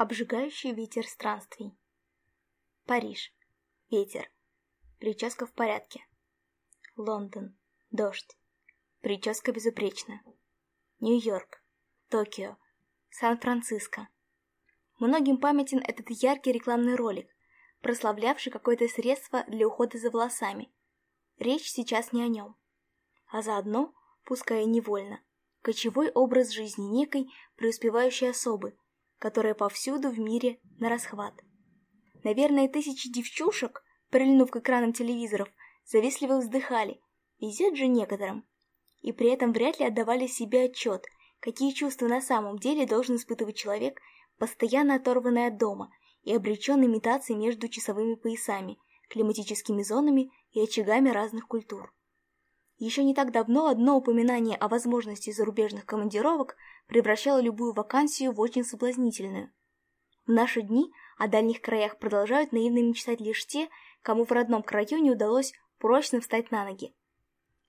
Обжигающий ветер странствий. Париж. Ветер. Прическа в порядке. Лондон. Дождь. Прическа безупречна. Нью-Йорк. Токио. Сан-Франциско. Многим памятен этот яркий рекламный ролик, прославлявший какое-то средство для ухода за волосами. Речь сейчас не о нем. А заодно, пускай и невольно, кочевой образ жизни некой преуспевающей особы – которая повсюду в мире на расхват. Наверное, тысячи девчушек, прильнув к экранам телевизоров, завистливо вздыхали, везет же некоторым. И при этом вряд ли отдавали себе отчет, какие чувства на самом деле должен испытывать человек, постоянно оторванный от дома и обреченный метаться между часовыми поясами, климатическими зонами и очагами разных культур. Еще не так давно одно упоминание о возможности зарубежных командировок превращало любую вакансию в очень соблазнительную. В наши дни о дальних краях продолжают наивно мечтать лишь те, кому в родном краю не удалось прочно встать на ноги.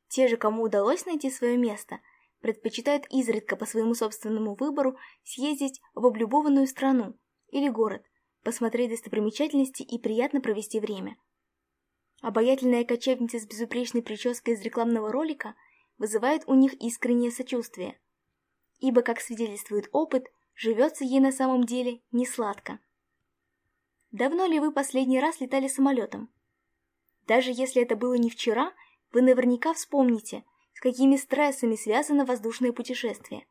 Те же, кому удалось найти свое место, предпочитают изредка по своему собственному выбору съездить в облюбованную страну или город, посмотреть достопримечательности и приятно провести время. Обаятельная кочевница с безупречной прической из рекламного ролика вызывает у них искреннее сочувствие. Ибо, как свидетельствует опыт, живется ей на самом деле не сладко. Давно ли вы последний раз летали самолетом? Даже если это было не вчера, вы наверняка вспомните, с какими стрессами связано воздушное путешествие.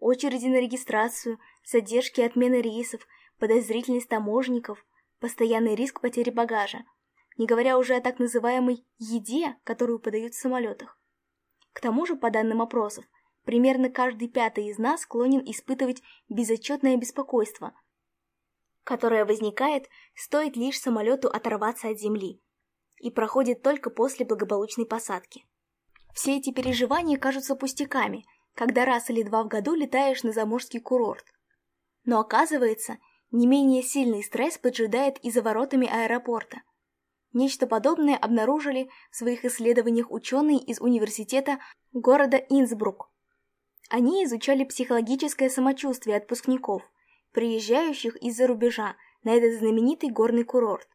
Очереди на регистрацию, задержки и отмены рейсов, подозрительность таможенников, постоянный риск потери багажа – не говоря уже о так называемой «еде», которую подают в самолетах. К тому же, по данным опросов, примерно каждый пятый из нас склонен испытывать безотчетное беспокойство, которое возникает, стоит лишь самолету оторваться от земли, и проходит только после благополучной посадки. Все эти переживания кажутся пустяками, когда раз или два в году летаешь на заморский курорт. Но оказывается, не менее сильный стресс поджидает и за воротами аэропорта – Нечто подобное обнаружили в своих исследованиях ученые из университета города Инсбрук. Они изучали психологическое самочувствие отпускников, приезжающих из-за рубежа на этот знаменитый горный курорт.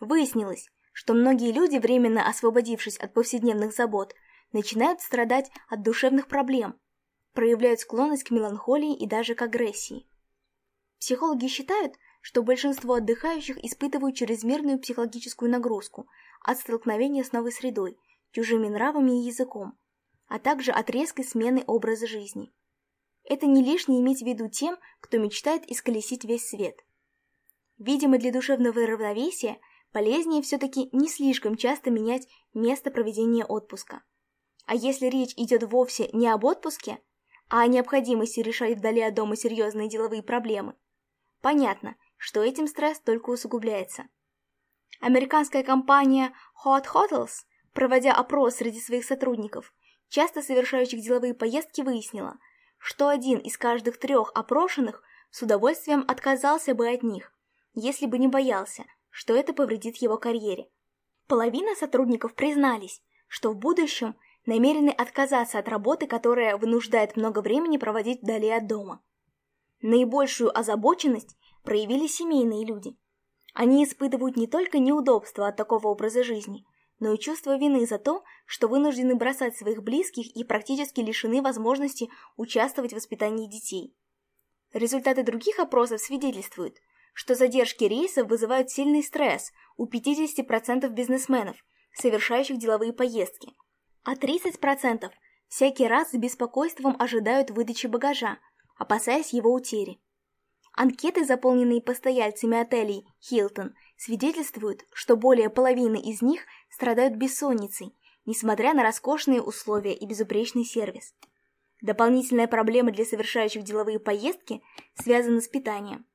Выяснилось, что многие люди, временно освободившись от повседневных забот, начинают страдать от душевных проблем, проявляют склонность к меланхолии и даже к агрессии. Психологи считают, что большинство отдыхающих испытывают чрезмерную психологическую нагрузку от столкновения с новой средой, чужими нравами и языком, а также от резкой смены образа жизни. Это не лишнее иметь в виду тем, кто мечтает исколесить весь свет. Видимо, для душевного равновесия полезнее все-таки не слишком часто менять место проведения отпуска. А если речь идет вовсе не об отпуске, а о необходимости решать вдали от дома серьезные деловые проблемы – Понятно, что этим стресс только усугубляется. Американская компания Hot Hotels, проводя опрос среди своих сотрудников, часто совершающих деловые поездки, выяснила, что один из каждых трех опрошенных с удовольствием отказался бы от них, если бы не боялся, что это повредит его карьере. Половина сотрудников признались, что в будущем намерены отказаться от работы, которая вынуждает много времени проводить вдали от дома. Наибольшую озабоченность проявили семейные люди. Они испытывают не только неудобства от такого образа жизни, но и чувство вины за то, что вынуждены бросать своих близких и практически лишены возможности участвовать в воспитании детей. Результаты других опросов свидетельствуют, что задержки рейсов вызывают сильный стресс у 50% бизнесменов, совершающих деловые поездки, а 30% всякий раз с беспокойством ожидают выдачи багажа – опасаясь его утери. Анкеты, заполненные постояльцами отелей «Хилтон», свидетельствуют, что более половины из них страдают бессонницей, несмотря на роскошные условия и безупречный сервис. Дополнительная проблема для совершающих деловые поездки связана с питанием.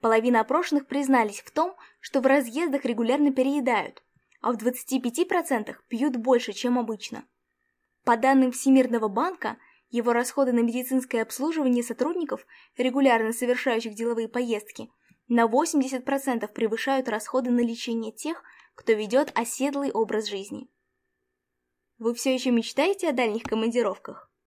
Половина опрошенных признались в том, что в разъездах регулярно переедают, а в 25% пьют больше, чем обычно. По данным Всемирного банка, его расходы на медицинское обслуживание сотрудников, регулярно совершающих деловые поездки, на 80% превышают расходы на лечение тех, кто ведет оседлый образ жизни. Вы все еще мечтаете о дальних командировках?